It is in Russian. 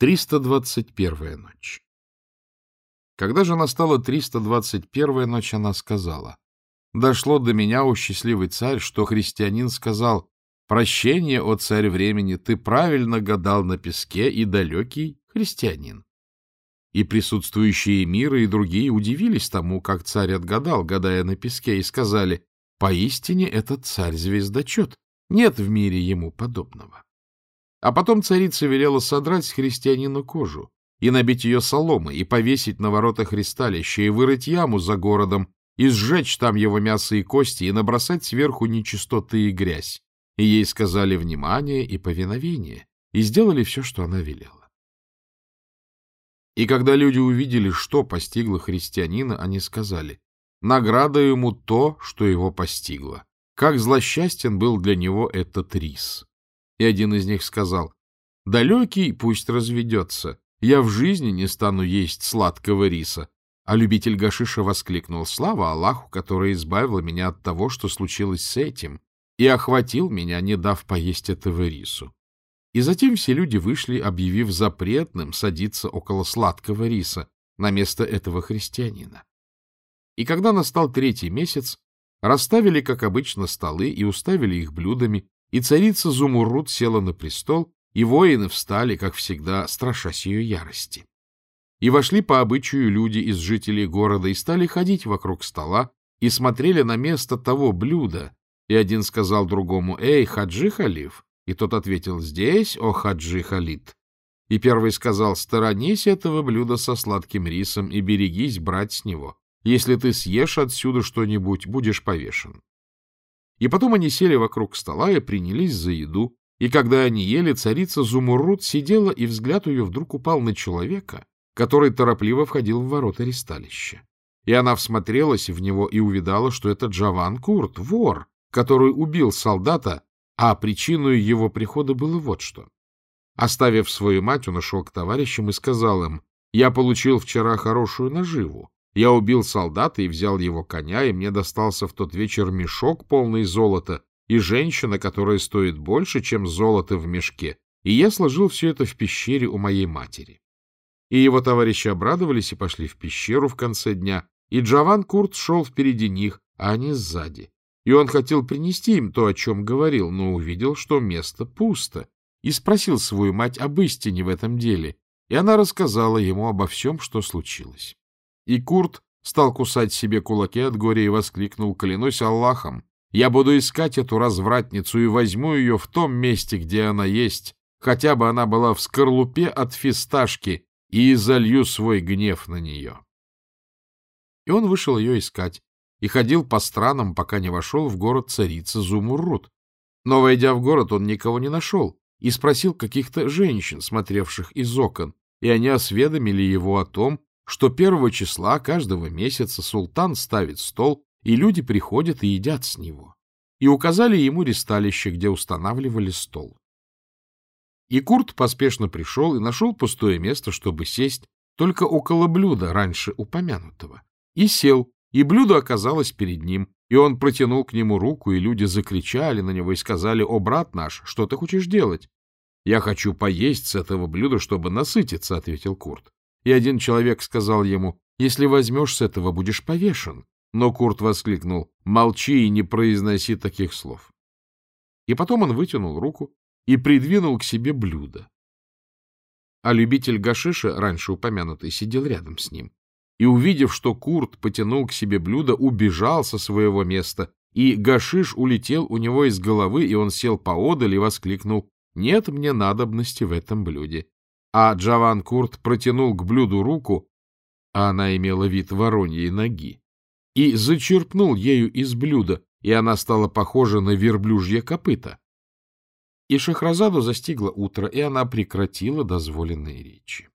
321-я ночь. Когда же настала 321-я ночь, она сказала, «Дошло до меня, о счастливый царь, что христианин сказал, «Прощение, о царь времени, ты правильно гадал на песке и далекий христианин». И присутствующие миры и другие удивились тому, как царь отгадал, гадая на песке, и сказали, «Поистине этот царь-звездочет, нет в мире ему подобного». А потом царица велела содрать с христианина кожу и набить ее соломой, и повесить на воротах ристалища, и вырыть яму за городом, и сжечь там его мясо и кости, и набросать сверху нечистоты и грязь. И ей сказали внимание и повиновение, и сделали все, что она велела. И когда люди увидели, что постигло христианина, они сказали, награда ему то, что его постигло. Как злосчастен был для него этот рис. И один из них сказал, «Далекий пусть разведется, я в жизни не стану есть сладкого риса». А любитель гашиша воскликнул, «Слава Аллаху, который избавил меня от того, что случилось с этим, и охватил меня, не дав поесть этого рису». И затем все люди вышли, объявив запретным садиться около сладкого риса на место этого христианина. И когда настал третий месяц, расставили, как обычно, столы и уставили их блюдами, и царица Зумуррут села на престол, и воины встали, как всегда, страшась ее ярости. И вошли по обычаю люди из жителей города и стали ходить вокруг стола и смотрели на место того блюда. И один сказал другому, «Эй, Хаджи Халиф!» И тот ответил, «Здесь, о Хаджи Халид!» И первый сказал, «Сторонись этого блюда со сладким рисом и берегись брать с него. Если ты съешь отсюда что-нибудь, будешь повешен». И потом они сели вокруг стола и принялись за еду, и когда они ели, царица Зумуррут сидела, и взгляд ее вдруг упал на человека, который торопливо входил в ворота ресталища. И она всмотрелась в него и увидала, что это Джаван Курт, вор, который убил солдата, а причиной его прихода было вот что. Оставив свою мать, он ушел к товарищам и сказал им, «Я получил вчера хорошую наживу, я убил солдата и взял его коня, и мне достался в тот вечер мешок, полный золота, и женщина, которая стоит больше, чем золото в мешке, и я сложил все это в пещере у моей матери. И его товарищи обрадовались и пошли в пещеру в конце дня, и Джаван Курт шел впереди них, а они сзади. И он хотел принести им то, о чем говорил, но увидел, что место пусто, и спросил свою мать об истине в этом деле, и она рассказала ему обо всем, что случилось. И Курт стал кусать себе кулаки от горя и воскликнул, клянусь Аллахом, я буду искать эту развратницу и возьму ее в том месте, где она есть, хотя бы она была в скорлупе от фисташки, и залью свой гнев на нее. И он вышел ее искать и ходил по странам, пока не вошел в город царица Зумуррут. Но, войдя в город, он никого не нашел и спросил каких-то женщин, смотревших из окон, и они осведомили его о том, что первого числа каждого месяца султан ставит стол, и люди приходят и едят с него. И указали ему ресталище, где устанавливали стол. И Курт поспешно пришел и нашел пустое место, чтобы сесть, только около блюда, раньше упомянутого. И сел, и блюдо оказалось перед ним, и он протянул к нему руку, и люди закричали на него и сказали, «О, брат наш, что ты хочешь делать?» «Я хочу поесть с этого блюда, чтобы насытиться», — ответил Курт. И один человек сказал ему, «Если возьмешь с этого, будешь повешен». Но Курт воскликнул, «Молчи и не произноси таких слов». И потом он вытянул руку и придвинул к себе блюдо. А любитель гашиша, раньше упомянутый, сидел рядом с ним. И, увидев, что Курт потянул к себе блюдо, убежал со своего места, и гашиш улетел у него из головы, и он сел поодаль и воскликнул, «Нет мне надобности в этом блюде а Джаван Курт протянул к блюду руку, а она имела вид вороньей ноги, и зачерпнул ею из блюда, и она стала похожа на верблюжье копыта. И Шахразаду застигло утро, и она прекратила дозволенные речи.